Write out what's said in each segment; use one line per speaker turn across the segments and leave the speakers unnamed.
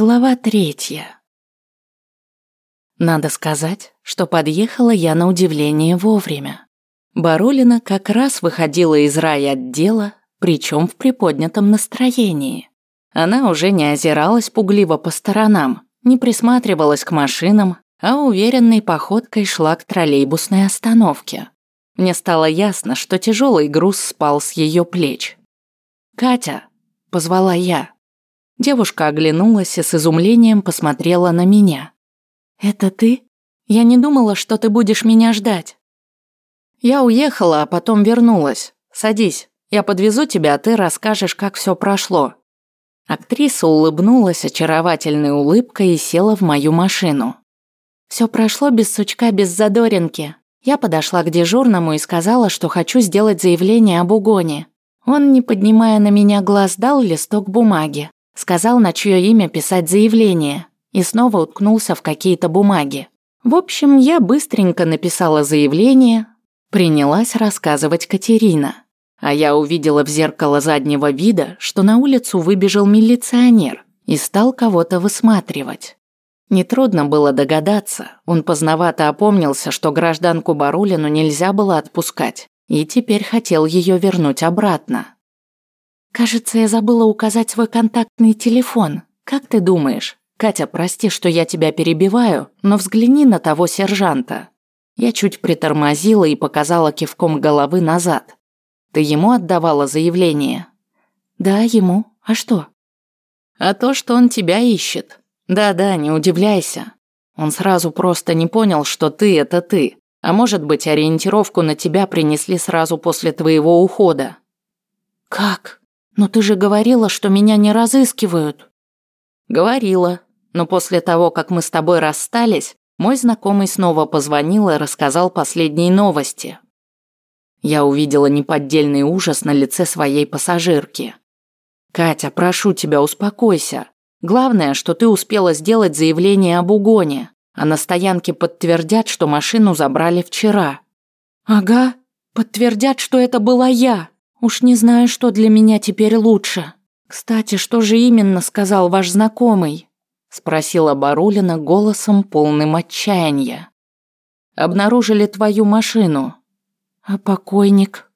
Глава третья. Надо сказать, что подъехала я на удивление вовремя. Барулина как раз выходила из рая отдела, причем в приподнятом настроении. Она уже не озиралась пугливо по сторонам, не присматривалась к машинам, а уверенной походкой шла к троллейбусной остановке. Мне стало ясно, что тяжелый груз спал с ее плеч. «Катя!» – позвала я. Девушка оглянулась и с изумлением посмотрела на меня. «Это ты? Я не думала, что ты будешь меня ждать». «Я уехала, а потом вернулась. Садись, я подвезу тебя, а ты расскажешь, как все прошло». Актриса улыбнулась очаровательной улыбкой и села в мою машину. Все прошло без сучка, без задоринки. Я подошла к дежурному и сказала, что хочу сделать заявление об угоне. Он, не поднимая на меня глаз, дал листок бумаги. Сказал, на чье имя писать заявление, и снова уткнулся в какие-то бумаги. В общем, я быстренько написала заявление, принялась рассказывать Катерина. А я увидела в зеркало заднего вида, что на улицу выбежал милиционер и стал кого-то высматривать. Нетрудно было догадаться, он поздновато опомнился, что гражданку Барулину нельзя было отпускать, и теперь хотел ее вернуть обратно. Кажется, я забыла указать свой контактный телефон. Как ты думаешь? Катя, прости, что я тебя перебиваю, но взгляни на того сержанта. Я чуть притормозила и показала кивком головы назад. Ты ему отдавала заявление? Да, ему. А что? А то, что он тебя ищет. Да-да, не удивляйся. Он сразу просто не понял, что ты это ты. А может быть, ориентировку на тебя принесли сразу после твоего ухода. Как? «Но ты же говорила, что меня не разыскивают». «Говорила. Но после того, как мы с тобой расстались, мой знакомый снова позвонил и рассказал последние новости». Я увидела неподдельный ужас на лице своей пассажирки. «Катя, прошу тебя, успокойся. Главное, что ты успела сделать заявление об угоне, а на стоянке подтвердят, что машину забрали вчера». «Ага, подтвердят, что это была я», Уж не знаю, что для меня теперь лучше. Кстати, что же именно сказал ваш знакомый? Спросила Барулина голосом полным отчаяния. Обнаружили твою машину. А покойник?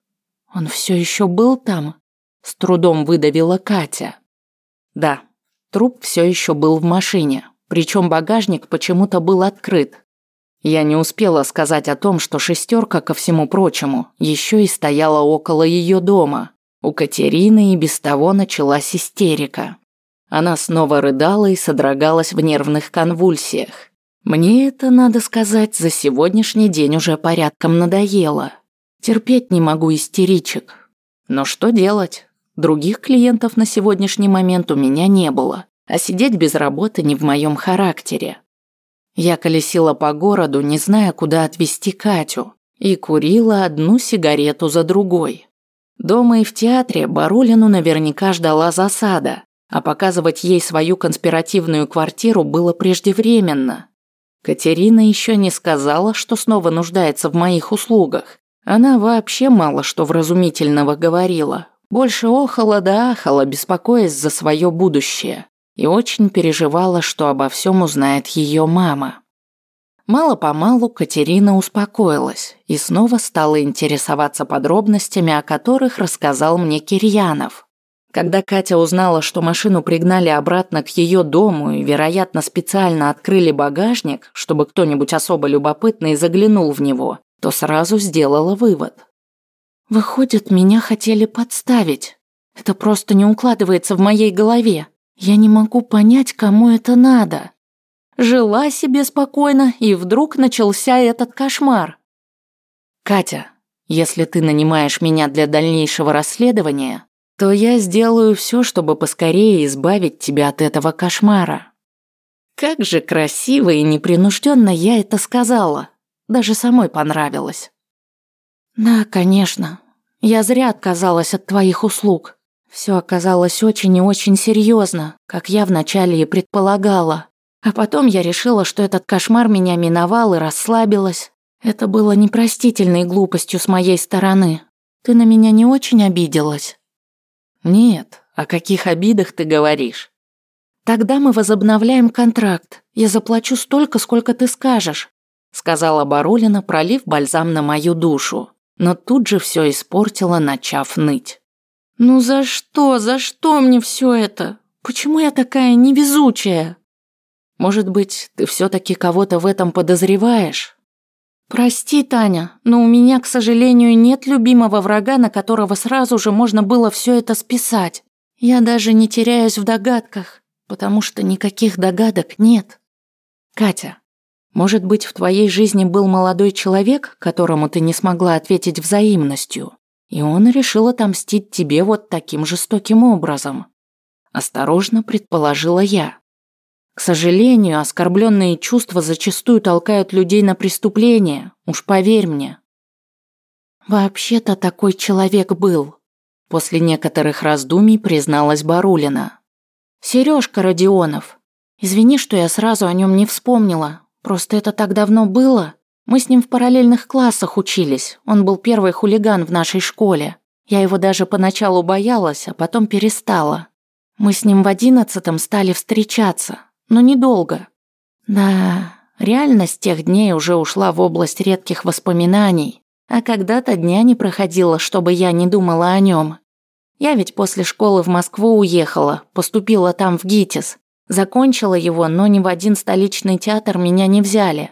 Он все еще был там? С трудом выдавила Катя. Да, труп все еще был в машине, причем багажник почему-то был открыт. Я не успела сказать о том, что шестерка, ко всему прочему, еще и стояла около ее дома. У Катерины и без того началась истерика. Она снова рыдала и содрогалась в нервных конвульсиях. Мне это, надо сказать, за сегодняшний день уже порядком надоело. Терпеть не могу истеричек. Но что делать? Других клиентов на сегодняшний момент у меня не было, а сидеть без работы не в моем характере. Я колесила по городу, не зная, куда отвезти Катю, и курила одну сигарету за другой. Дома и в театре Барулину наверняка ждала засада, а показывать ей свою конспиративную квартиру было преждевременно. Катерина еще не сказала, что снова нуждается в моих услугах. Она вообще мало что вразумительного говорила. Больше охала да ахала, беспокоясь за свое будущее и очень переживала, что обо всем узнает ее мама. Мало-помалу Катерина успокоилась и снова стала интересоваться подробностями, о которых рассказал мне Кирьянов. Когда Катя узнала, что машину пригнали обратно к ее дому и, вероятно, специально открыли багажник, чтобы кто-нибудь особо любопытный заглянул в него, то сразу сделала вывод. «Выходит, меня хотели подставить. Это просто не укладывается в моей голове. Я не могу понять, кому это надо. Жила себе спокойно, и вдруг начался этот кошмар. Катя, если ты нанимаешь меня для дальнейшего расследования, то я сделаю все, чтобы поскорее избавить тебя от этого кошмара. Как же красиво и непринужденно я это сказала. Даже самой понравилось. Да, конечно. Я зря отказалась от твоих услуг. Все оказалось очень и очень серьезно, как я вначале и предполагала. А потом я решила, что этот кошмар меня миновал и расслабилась. Это было непростительной глупостью с моей стороны. Ты на меня не очень обиделась? Нет, о каких обидах ты говоришь? Тогда мы возобновляем контракт. Я заплачу столько, сколько ты скажешь, сказала Барулина, пролив бальзам на мою душу. Но тут же все испортила, начав ныть. Ну за что, за что мне все это? Почему я такая невезучая? Может быть, ты все таки кого-то в этом подозреваешь? Прости, Таня, но у меня, к сожалению, нет любимого врага, на которого сразу же можно было все это списать. Я даже не теряюсь в догадках, потому что никаких догадок нет. Катя, может быть, в твоей жизни был молодой человек, которому ты не смогла ответить взаимностью, и он решил отомстить тебе вот таким жестоким образом? Осторожно предположила я. К сожалению, оскорбленные чувства зачастую толкают людей на преступления, уж поверь мне. Вообще-то такой человек был. После некоторых раздумий призналась Барулина. Сережка Родионов. Извини, что я сразу о нем не вспомнила. Просто это так давно было. Мы с ним в параллельных классах учились. Он был первый хулиган в нашей школе. Я его даже поначалу боялась, а потом перестала. Мы с ним в одиннадцатом стали встречаться, но недолго. Да, реальность тех дней уже ушла в область редких воспоминаний, а когда-то дня не проходило, чтобы я не думала о нем. Я ведь после школы в Москву уехала, поступила там в ГИТИС. Закончила его, но ни в один столичный театр меня не взяли.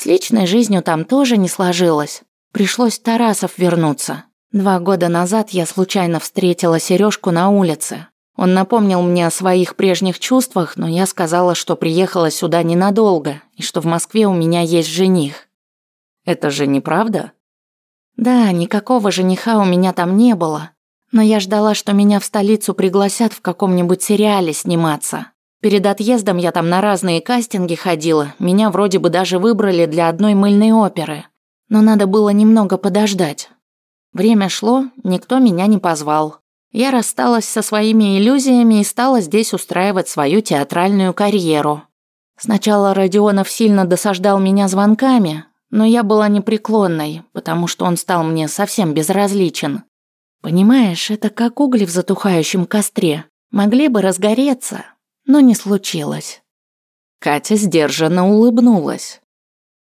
С личной жизнью там тоже не сложилось. Пришлось Тарасов вернуться. Два года назад я случайно встретила Сережку на улице. Он напомнил мне о своих прежних чувствах, но я сказала, что приехала сюда ненадолго и что в Москве у меня есть жених. Это же неправда? Да, никакого жениха у меня там не было. Но я ждала, что меня в столицу пригласят в каком-нибудь сериале сниматься. Перед отъездом я там на разные кастинги ходила, меня вроде бы даже выбрали для одной мыльной оперы. Но надо было немного подождать. Время шло, никто меня не позвал. Я рассталась со своими иллюзиями и стала здесь устраивать свою театральную карьеру. Сначала Родионов сильно досаждал меня звонками, но я была непреклонной, потому что он стал мне совсем безразличен. Понимаешь, это как угли в затухающем костре. Могли бы разгореться, но не случилось. Катя сдержанно улыбнулась.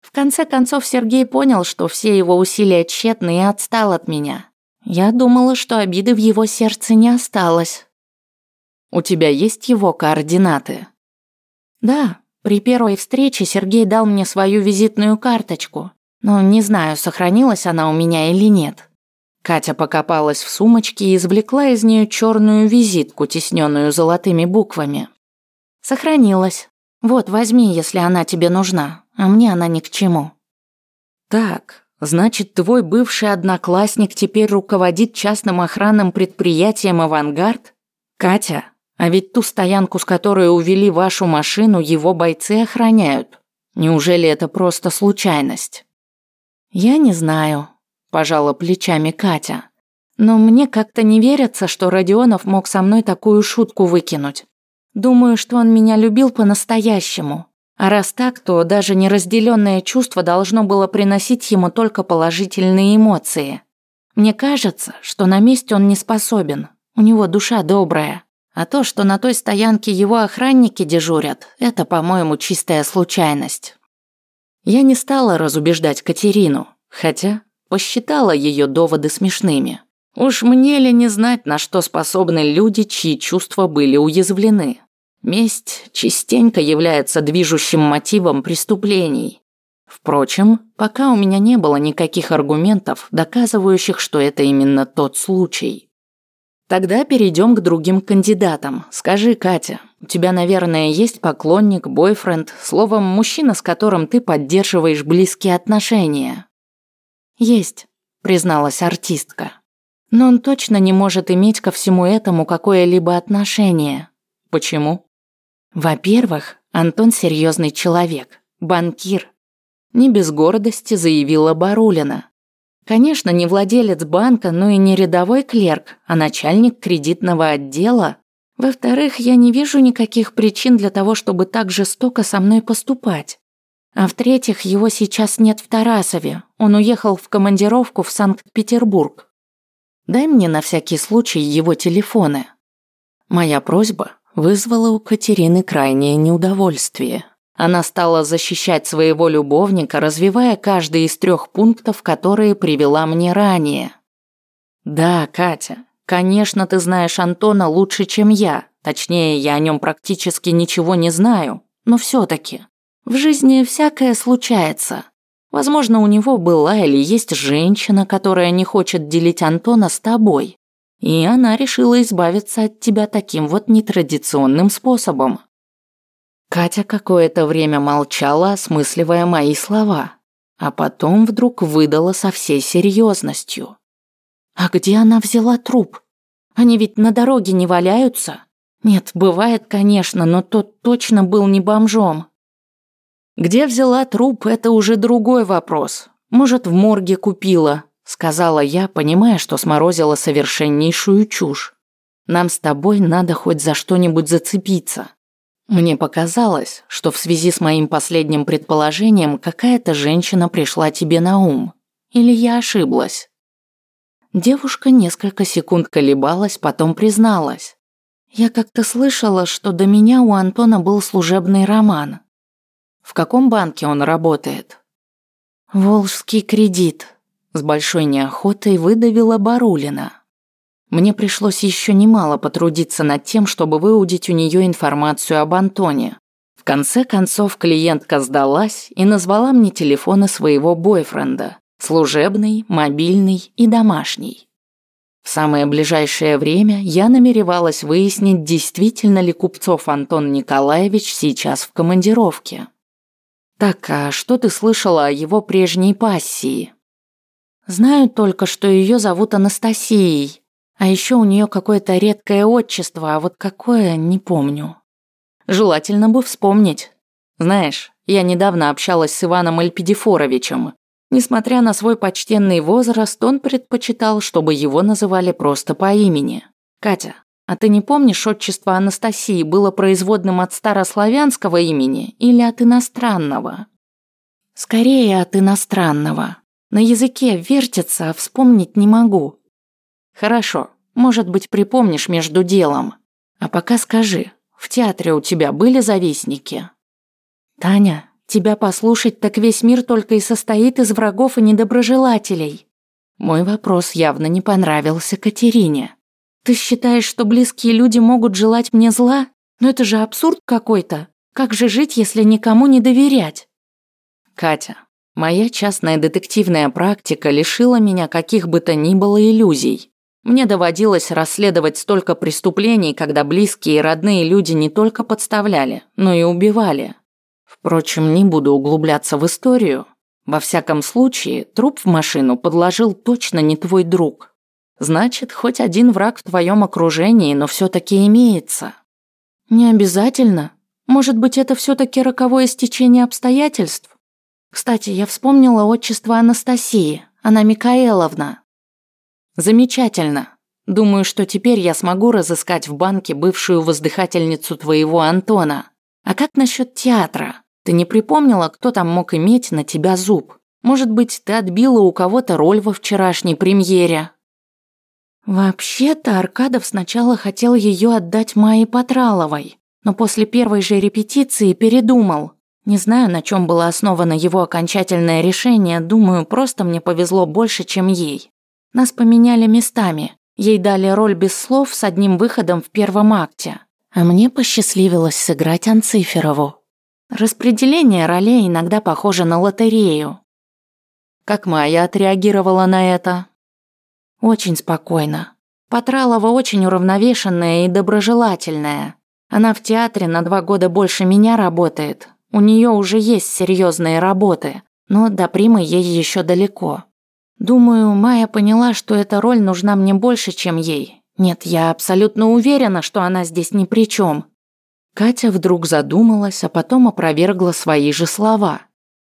В конце концов Сергей понял, что все его усилия тщетны и отстал от меня. Я думала, что обиды в его сердце не осталось. У тебя есть его координаты? Да, при первой встрече Сергей дал мне свою визитную карточку, но не знаю, сохранилась она у меня или нет. Катя покопалась в сумочке и извлекла из нее черную визитку, тесненную золотыми буквами. Сохранилась. Вот, возьми, если она тебе нужна, а мне она ни к чему. Так, Значит, твой бывший одноклассник теперь руководит частным охранным предприятием «Авангард»? Катя, а ведь ту стоянку, с которой увели вашу машину, его бойцы охраняют. Неужели это просто случайность? Я не знаю, пожала плечами Катя. Но мне как-то не верится, что Родионов мог со мной такую шутку выкинуть. Думаю, что он меня любил по-настоящему. А раз так, то даже неразделенное чувство должно было приносить ему только положительные эмоции. Мне кажется, что на месте он не способен. У него душа добрая. А то, что на той стоянке его охранники дежурят, это, по-моему, чистая случайность. Я не стала разубеждать Катерину, хотя посчитала ее доводы смешными. Уж мне ли не знать, на что способны люди, чьи чувства были уязвлены. Месть частенько является движущим мотивом преступлений. Впрочем, пока у меня не было никаких аргументов, доказывающих, что это именно тот случай. Тогда перейдем к другим кандидатам. Скажи, Катя, у тебя, наверное, есть поклонник, бойфренд, словом, мужчина, с которым ты поддерживаешь близкие отношения? Есть, призналась артистка. Но он точно не может иметь ко всему этому какое-либо отношение. Почему? Во-первых, Антон серьезный человек, банкир. Не без гордости заявила Барулина. Конечно, не владелец банка, но и не рядовой клерк, а начальник кредитного отдела. Во-вторых, я не вижу никаких причин для того, чтобы так жестоко со мной поступать. А в-третьих, его сейчас нет в Тарасове. Он уехал в командировку в Санкт-Петербург. Дай мне на всякий случай его телефоны. Моя просьба вызвало у Катерины крайнее неудовольствие. Она стала защищать своего любовника, развивая каждый из трех пунктов, которые привела мне ранее. «Да, Катя, конечно, ты знаешь Антона лучше, чем я. Точнее, я о нем практически ничего не знаю. Но все-таки. В жизни всякое случается. Возможно, у него была или есть женщина, которая не хочет делить Антона с тобой. И она решила избавиться от тебя таким вот нетрадиционным способом. Катя какое-то время молчала, осмысливая мои слова, а потом вдруг выдала со всей серьезностью. «А где она взяла труп? Они ведь на дороге не валяются? Нет, бывает, конечно, но тот точно был не бомжом». «Где взяла труп, это уже другой вопрос. Может, в морге купила», сказала я, понимая, что сморозила совершеннейшую чушь. «Нам с тобой надо хоть за что-нибудь зацепиться». Мне показалось, что в связи с моим последним предположением какая-то женщина пришла тебе на ум. Или я ошиблась? Девушка несколько секунд колебалась, потом призналась. Я как-то слышала, что до меня у Антона был служебный роман. В каком банке он работает? Волжский кредит. С большой неохотой выдавила Барулина. Мне пришлось еще немало потрудиться над тем, чтобы выудить у нее информацию об Антоне. В конце концов клиентка сдалась и назвала мне телефоны своего бойфренда – служебный, мобильный и домашний. В самое ближайшее время я намеревалась выяснить, действительно ли Купцов Антон Николаевич сейчас в командировке. «Так, а что ты слышала о его прежней пассии?» «Знаю только, что ее зовут Анастасией», а еще у нее какое-то редкое отчество, а вот какое, не помню. Желательно бы вспомнить. Знаешь, я недавно общалась с Иваном Эльпидифоровичем. Несмотря на свой почтенный возраст, он предпочитал, чтобы его называли просто по имени. Катя, а ты не помнишь, отчество Анастасии было производным от старославянского имени или от иностранного? Скорее от иностранного. На языке вертится, а вспомнить не могу. Хорошо, может быть, припомнишь между делом. А пока скажи, в театре у тебя были завистники? Таня, тебя послушать, так весь мир только и состоит из врагов и недоброжелателей. Мой вопрос явно не понравился Катерине. Ты считаешь, что близкие люди могут желать мне зла? Но это же абсурд какой-то. Как же жить, если никому не доверять? Катя, моя частная детективная практика лишила меня каких бы то ни было иллюзий. Мне доводилось расследовать столько преступлений, когда близкие и родные люди не только подставляли, но и убивали. Впрочем, не буду углубляться в историю. Во всяком случае, труп в машину подложил точно не твой друг. Значит, хоть один враг в твоем окружении, но все-таки имеется. Не обязательно. Может быть, это все-таки роковое стечение обстоятельств? Кстати, я вспомнила отчество Анастасии. Она Микаэловна. Замечательно. Думаю, что теперь я смогу разыскать в банке бывшую воздыхательницу твоего Антона. А как насчет театра? Ты не припомнила, кто там мог иметь на тебя зуб? Может быть, ты отбила у кого-то роль во вчерашней премьере? Вообще-то Аркадов сначала хотел ее отдать Майе Патраловой, но после первой же репетиции передумал. Не знаю, на чем было основано его окончательное решение, думаю, просто мне повезло больше, чем ей. Нас поменяли местами. Ей дали роль без слов с одним выходом в первом акте. А мне посчастливилось сыграть Анциферову. Распределение ролей иногда похоже на лотерею. Как Майя отреагировала на это? Очень спокойно. Патралова очень уравновешенная и доброжелательная. Она в театре на два года больше меня работает. У нее уже есть серьезные работы, но до примы ей еще далеко. Думаю, Майя поняла, что эта роль нужна мне больше, чем ей. Нет, я абсолютно уверена, что она здесь ни при чем. Катя вдруг задумалась, а потом опровергла свои же слова.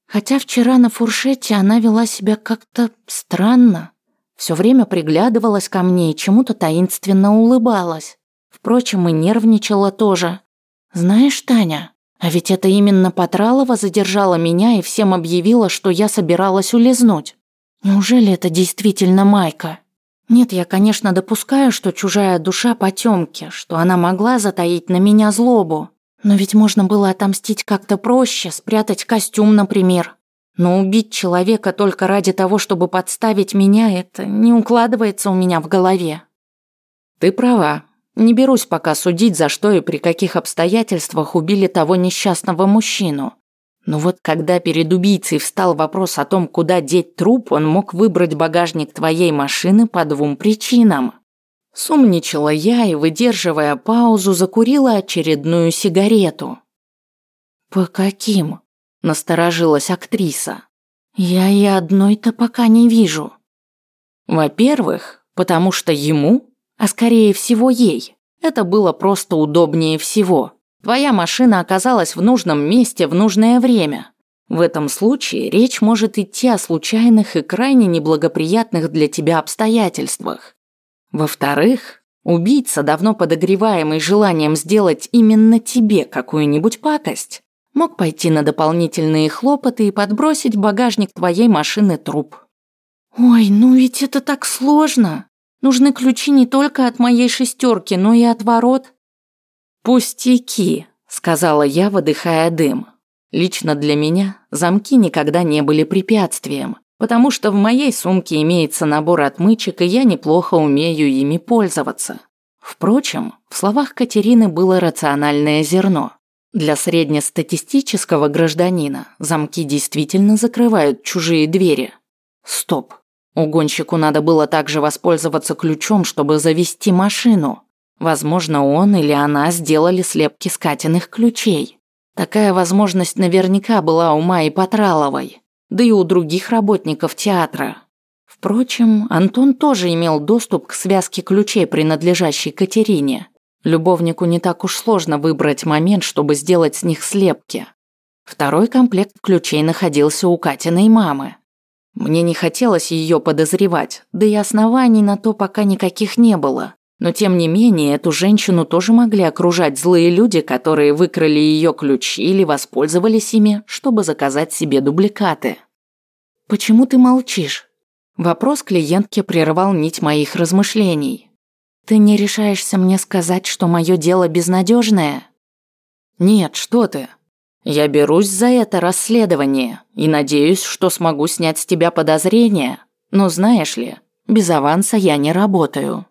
Хотя вчера на фуршете она вела себя как-то странно. Все время приглядывалась ко мне и чему-то таинственно улыбалась. Впрочем, и нервничала тоже. Знаешь, Таня, а ведь это именно Патралова задержала меня и всем объявила, что я собиралась улизнуть. Неужели это действительно Майка? Нет, я, конечно, допускаю, что чужая душа потемки, что она могла затаить на меня злобу. Но ведь можно было отомстить как-то проще, спрятать костюм, например. Но убить человека только ради того, чтобы подставить меня, это не укладывается у меня в голове. Ты права. Не берусь пока судить, за что и при каких обстоятельствах убили того несчастного мужчину. Но вот когда перед убийцей встал вопрос о том, куда деть труп, он мог выбрать багажник твоей машины по двум причинам. Сумничала я и, выдерживая паузу, закурила очередную сигарету. «По каким?» – насторожилась актриса. «Я и одной-то пока не вижу». Во-первых, потому что ему, а скорее всего ей, это было просто удобнее всего – Твоя машина оказалась в нужном месте в нужное время. В этом случае речь может идти о случайных и крайне неблагоприятных для тебя обстоятельствах. Во-вторых, убийца, давно подогреваемый желанием сделать именно тебе какую-нибудь пакость, мог пойти на дополнительные хлопоты и подбросить в багажник твоей машины труп. «Ой, ну ведь это так сложно. Нужны ключи не только от моей шестерки, но и от ворот. «Пустяки», – сказала я, выдыхая дым. Лично для меня замки никогда не были препятствием, потому что в моей сумке имеется набор отмычек, и я неплохо умею ими пользоваться. Впрочем, в словах Катерины было рациональное зерно. Для среднестатистического гражданина замки действительно закрывают чужие двери. Стоп. Угонщику надо было также воспользоваться ключом, чтобы завести машину. Возможно, он или она сделали слепки скатенных ключей. Такая возможность наверняка была у Майи Патраловой, да и у других работников театра. Впрочем, Антон тоже имел доступ к связке ключей, принадлежащей Катерине. Любовнику не так уж сложно выбрать момент, чтобы сделать с них слепки. Второй комплект ключей находился у Катиной мамы. Мне не хотелось ее подозревать, да и оснований на то пока никаких не было. Но тем не менее, эту женщину тоже могли окружать злые люди, которые выкрали ее ключи или воспользовались ими, чтобы заказать себе дубликаты. «Почему ты молчишь?» Вопрос клиентки прервал нить моих размышлений. «Ты не решаешься мне сказать, что мое дело безнадежное? «Нет, что ты. Я берусь за это расследование и надеюсь, что смогу снять с тебя подозрения. Но знаешь ли, без аванса я не работаю».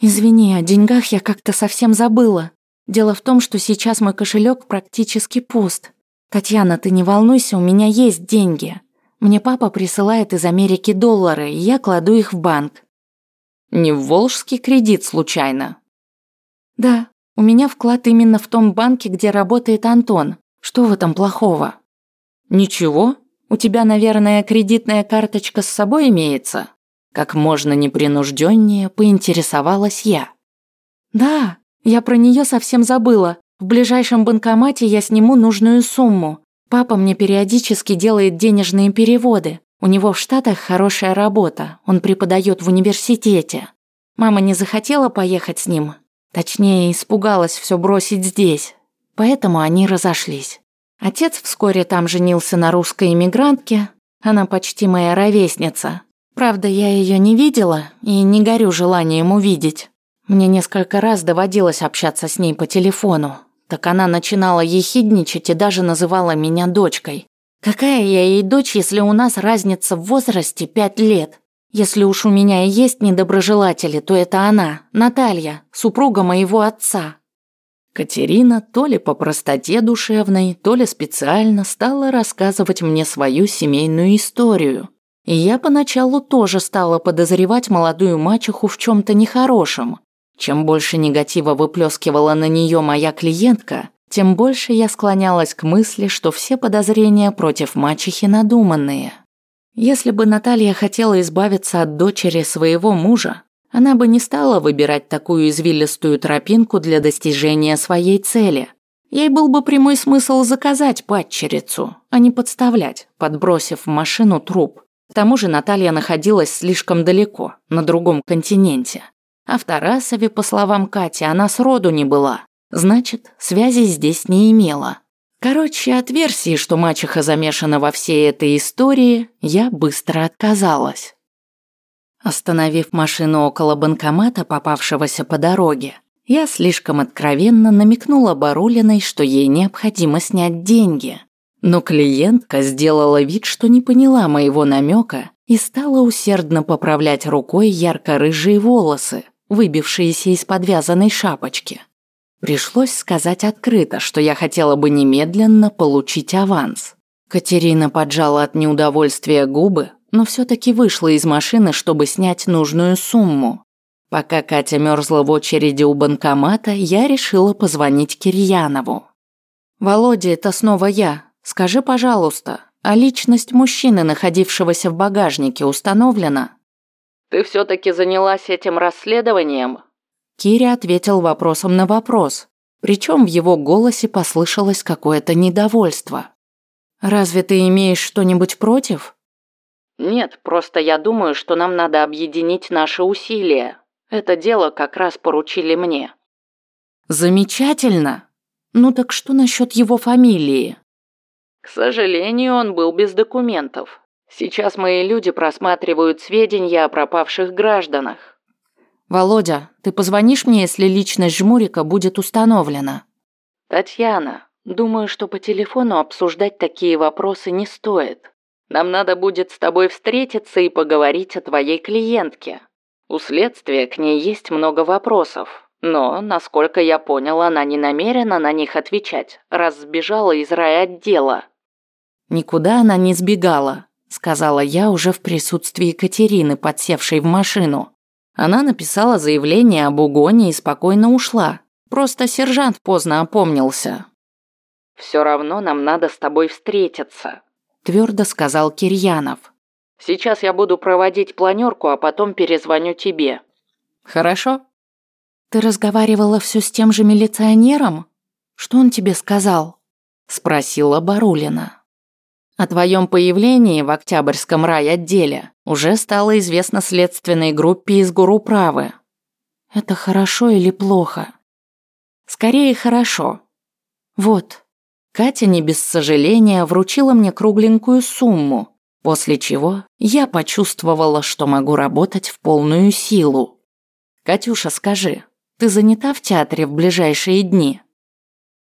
«Извини, о деньгах я как-то совсем забыла. Дело в том, что сейчас мой кошелек практически пуст. Татьяна, ты не волнуйся, у меня есть деньги. Мне папа присылает из Америки доллары, и я кладу их в банк». «Не в Волжский кредит случайно?» «Да, у меня вклад именно в том банке, где работает Антон. Что в этом плохого?» «Ничего. У тебя, наверное, кредитная карточка с собой имеется?» Как можно непринужденнее поинтересовалась я. «Да, я про нее совсем забыла. В ближайшем банкомате я сниму нужную сумму. Папа мне периодически делает денежные переводы. У него в Штатах хорошая работа, он преподает в университете. Мама не захотела поехать с ним. Точнее, испугалась все бросить здесь. Поэтому они разошлись. Отец вскоре там женился на русской иммигрантке. Она почти моя ровесница. Правда, я ее не видела и не горю желанием увидеть. Мне несколько раз доводилось общаться с ней по телефону. Так она начинала ехидничать и даже называла меня дочкой. Какая я ей дочь, если у нас разница в возрасте пять лет? Если уж у меня и есть недоброжелатели, то это она, Наталья, супруга моего отца. Катерина то ли по простоте душевной, то ли специально стала рассказывать мне свою семейную историю – и я поначалу тоже стала подозревать молодую мачеху в чем-то нехорошем. Чем больше негатива выплескивала на нее моя клиентка, тем больше я склонялась к мысли, что все подозрения против мачехи надуманные. Если бы Наталья хотела избавиться от дочери своего мужа, она бы не стала выбирать такую извилистую тропинку для достижения своей цели. Ей был бы прямой смысл заказать падчерицу, а не подставлять, подбросив в машину труп. К тому же Наталья находилась слишком далеко, на другом континенте. А в Тарасове, по словам Кати, она сроду не была. Значит, связи здесь не имела. Короче, от версии, что мачеха замешана во всей этой истории, я быстро отказалась. Остановив машину около банкомата, попавшегося по дороге, я слишком откровенно намекнула Барулиной, что ей необходимо снять деньги. Но клиентка сделала вид, что не поняла моего намека и стала усердно поправлять рукой ярко-рыжие волосы, выбившиеся из подвязанной шапочки. Пришлось сказать открыто, что я хотела бы немедленно получить аванс. Катерина поджала от неудовольствия губы, но все-таки вышла из машины, чтобы снять нужную сумму. Пока Катя мерзла в очереди у банкомата, я решила позвонить Кирьянову. «Володя, это снова я. Скажи, пожалуйста, а личность мужчины, находившегося в багажнике, установлена?»
«Ты все-таки занялась этим расследованием?»
Киря ответил вопросом на вопрос, причем в его голосе послышалось какое-то недовольство. «Разве ты имеешь что-нибудь против?»
«Нет, просто я думаю, что нам надо объединить наши усилия. Это дело как раз поручили мне».
«Замечательно! Ну так что насчет его фамилии?»
«К сожалению, он был без документов. Сейчас мои люди просматривают сведения о пропавших гражданах.
«Володя, ты позвонишь мне, если личность Жмурика будет установлена?»
«Татьяна, думаю, что по телефону обсуждать такие вопросы не стоит. Нам надо будет с тобой встретиться и поговорить о твоей клиентке. У следствия к ней есть много вопросов, но, насколько я понял, она не намерена на них отвечать, раз сбежала из райотдела».
«Никуда она не сбегала», — сказала я уже в присутствии Катерины, подсевшей в машину. Она написала заявление об угоне и спокойно ушла. Просто сержант поздно опомнился.
«Все равно нам надо с тобой встретиться», –
твердо сказал Кирьянов.
«Сейчас я буду проводить планерку, а потом перезвоню тебе».
«Хорошо». «Ты разговаривала все с тем же милиционером? Что он тебе сказал?» – спросила Барулина. О твоем появлении в Октябрьском райотделе уже стало известно следственной группе из Гуруправы. Это хорошо или плохо? Скорее хорошо. Вот. Катя не без сожаления вручила мне кругленькую сумму, после чего я почувствовала, что могу работать в полную силу. Катюша, скажи, ты занята в театре в ближайшие дни?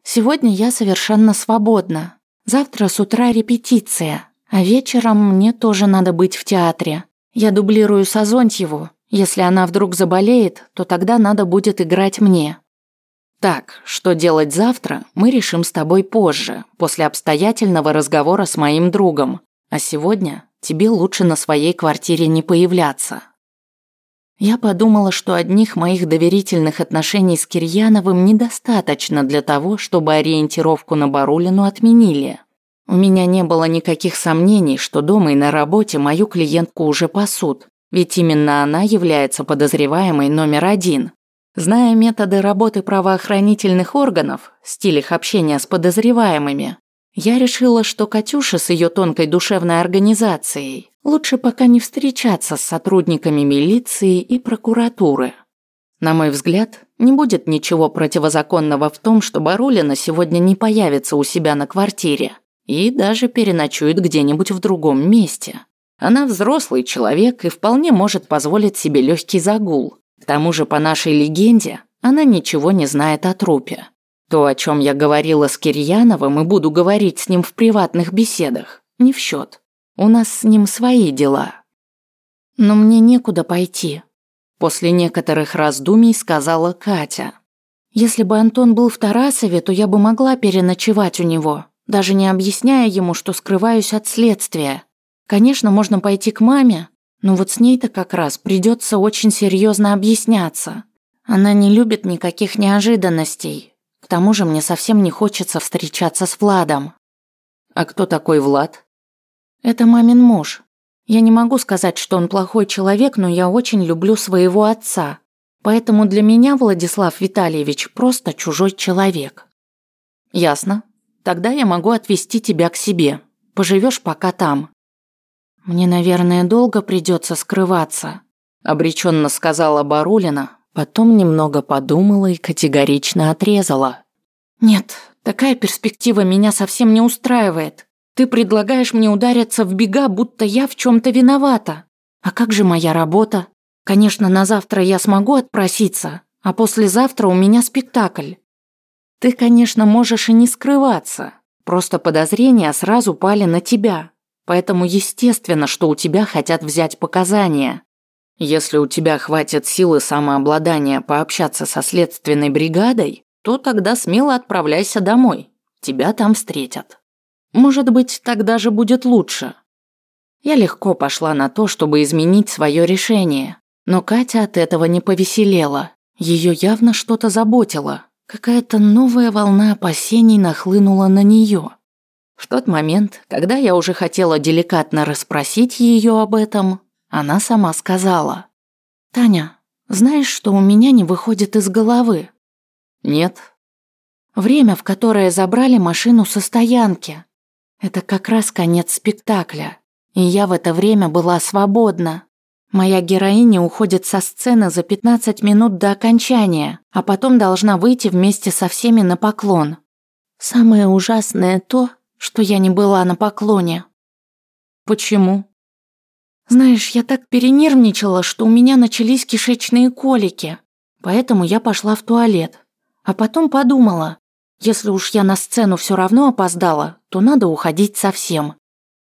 Сегодня я совершенно свободна. Завтра с утра репетиция, а вечером мне тоже надо быть в театре. Я дублирую Сазонтьеву. Если она вдруг заболеет, то тогда надо будет играть мне. Так, что делать завтра, мы решим с тобой позже, после обстоятельного разговора с моим другом. А сегодня тебе лучше на своей квартире не появляться. Я подумала, что одних моих доверительных отношений с Кирьяновым недостаточно для того, чтобы ориентировку на Барулину отменили. У меня не было никаких сомнений, что дома и на работе мою клиентку уже пасут, ведь именно она является подозреваемой номер один. Зная методы работы правоохранительных органов, стиль их общения с подозреваемыми, я решила, что Катюша с ее тонкой душевной организацией лучше пока не встречаться с сотрудниками милиции и прокуратуры. На мой взгляд, не будет ничего противозаконного в том, что Барулина сегодня не появится у себя на квартире и даже переночует где-нибудь в другом месте. Она взрослый человек и вполне может позволить себе легкий загул. К тому же, по нашей легенде, она ничего не знает о трупе. То, о чем я говорила с Кирьяновым и буду говорить с ним в приватных беседах, не в счет. У нас с ним свои дела. Но мне некуда пойти. После некоторых раздумий сказала Катя. Если бы Антон был в Тарасове, то я бы могла переночевать у него, даже не объясняя ему, что скрываюсь от следствия. Конечно, можно пойти к маме, но вот с ней-то как раз придется очень серьезно объясняться. Она не любит никаких неожиданностей, к тому же мне совсем не хочется встречаться с Владом. А кто такой Влад? Это мамин муж. Я не могу сказать, что он плохой человек, но я очень люблю своего отца. Поэтому для меня Владислав Витальевич просто чужой человек. Ясно. Тогда я могу отвезти тебя к себе. Поживешь пока там. Мне, наверное, долго придется скрываться, обреченно сказала Барулина, Потом немного подумала и категорично отрезала. «Нет, такая перспектива меня совсем не устраивает. Ты предлагаешь мне удариться в бега, будто я в чем то виновата. А как же моя работа? Конечно, на завтра я смогу отпроситься, а послезавтра у меня спектакль. Ты, конечно, можешь и не скрываться. Просто подозрения сразу пали на тебя. Поэтому естественно, что у тебя хотят взять показания. Если у тебя хватит силы самообладания пообщаться со следственной бригадой, то тогда смело отправляйся домой. Тебя там встретят. Может быть, тогда же будет лучше. Я легко пошла на то, чтобы изменить свое решение. Но Катя от этого не повеселела. Ее явно что-то заботило. Какая-то новая волна опасений нахлынула на нее. В тот момент, когда я уже хотела деликатно расспросить ее об этом, она сама сказала. «Таня, знаешь, что у меня не выходит из головы?»
«Нет».
«Время, в которое забрали машину со стоянки. Это как раз конец спектакля, и я в это время была свободна. Моя героиня уходит со сцены за 15 минут до окончания, а потом должна выйти вместе со всеми на поклон. Самое ужасное то, что я не была на поклоне.
Почему?
Знаешь, я так перенервничала, что у меня начались кишечные колики. Поэтому я пошла в туалет. А потом подумала, если уж я на сцену все равно опоздала, то надо уходить совсем.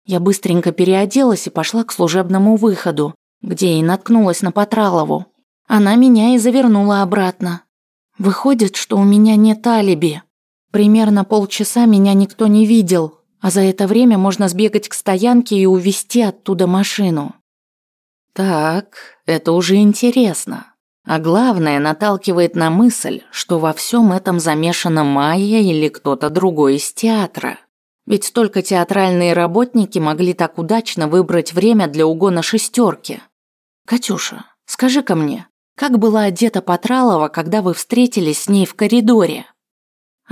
Я быстренько переоделась и пошла к служебному выходу, где и наткнулась на Патралову. Она меня и завернула обратно. Выходит, что у меня нет алиби. Примерно полчаса меня никто не видел, а за это время можно сбегать к стоянке и увезти оттуда машину.
Так, это уже интересно. А главное, наталкивает на мысль, что во всем этом замешана Майя или кто-то другой из театра. Ведь только театральные работники могли так удачно выбрать время для угона шестерки. Катюша, скажи-ка мне, как была одета Патралова, когда вы встретились с ней в коридоре?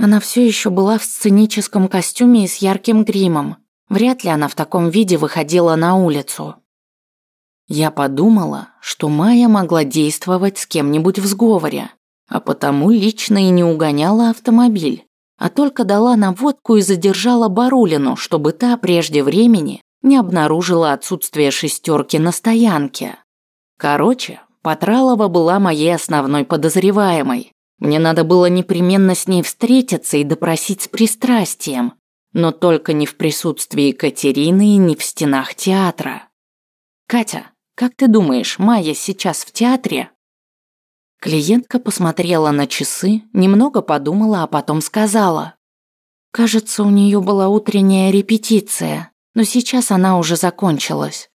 Она все еще была в сценическом костюме и с ярким гримом. Вряд ли она в таком виде выходила на улицу.
Я подумала, что Майя могла действовать с кем-нибудь в сговоре, а потому лично и не угоняла автомобиль, а только дала наводку и задержала Барулину, чтобы та прежде времени не обнаружила отсутствие шестерки на стоянке. Короче, Патралова была моей основной подозреваемой, мне надо было непременно с ней встретиться и допросить с пристрастием, но только не в присутствии Екатерины и не в стенах театра. Катя, как ты думаешь, Майя сейчас в театре? Клиентка посмотрела на часы, немного подумала, а потом сказала.
Кажется, у нее была утренняя репетиция, но сейчас она уже закончилась.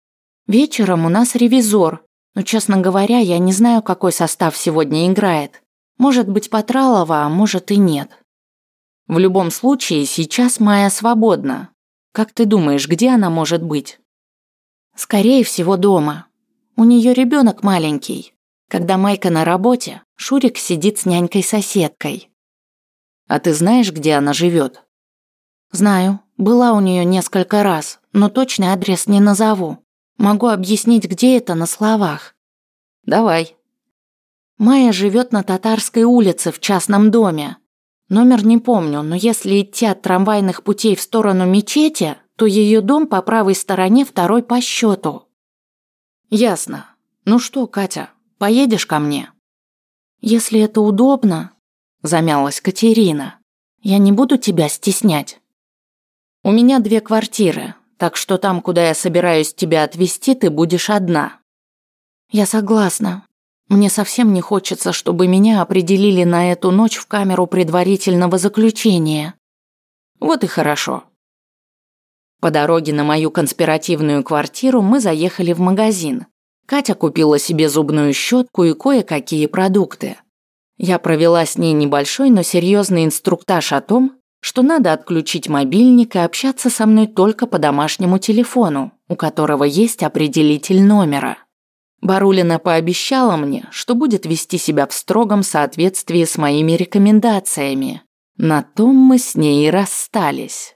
Вечером у нас ревизор, но, честно говоря, я не знаю, какой состав сегодня играет. Может быть, Патралова, а может и нет.
В любом случае, сейчас Майя свободна. Как ты думаешь, где она может быть?
Скорее всего, дома. У нее ребенок маленький. Когда Майка на работе, Шурик сидит с нянькой-соседкой.
А ты знаешь, где она живет?
Знаю. Была у нее несколько раз, но точный адрес не назову. Могу объяснить, где это на словах.
Давай.
Майя живет на Татарской улице в частном доме. Номер не помню, но если идти от трамвайных путей в сторону мечети, то ее дом по правой стороне второй по счету.
Ясно. Ну что, Катя, поедешь ко мне?
Если это удобно, замялась Катерина. Я не буду тебя стеснять.
У меня две квартиры, так что там, куда я собираюсь тебя отвезти, ты будешь одна.
Я согласна. Мне совсем не хочется, чтобы меня определили на эту ночь в камеру предварительного заключения.
Вот и хорошо. По дороге на мою конспиративную квартиру мы заехали в магазин. Катя купила себе зубную щетку и кое-какие продукты. Я провела с ней небольшой, но серьезный инструктаж о том, что надо отключить мобильник и общаться со мной только по домашнему телефону, у которого есть определитель номера. Барулина пообещала мне, что будет вести себя в строгом соответствии с моими рекомендациями. На том мы с ней и расстались.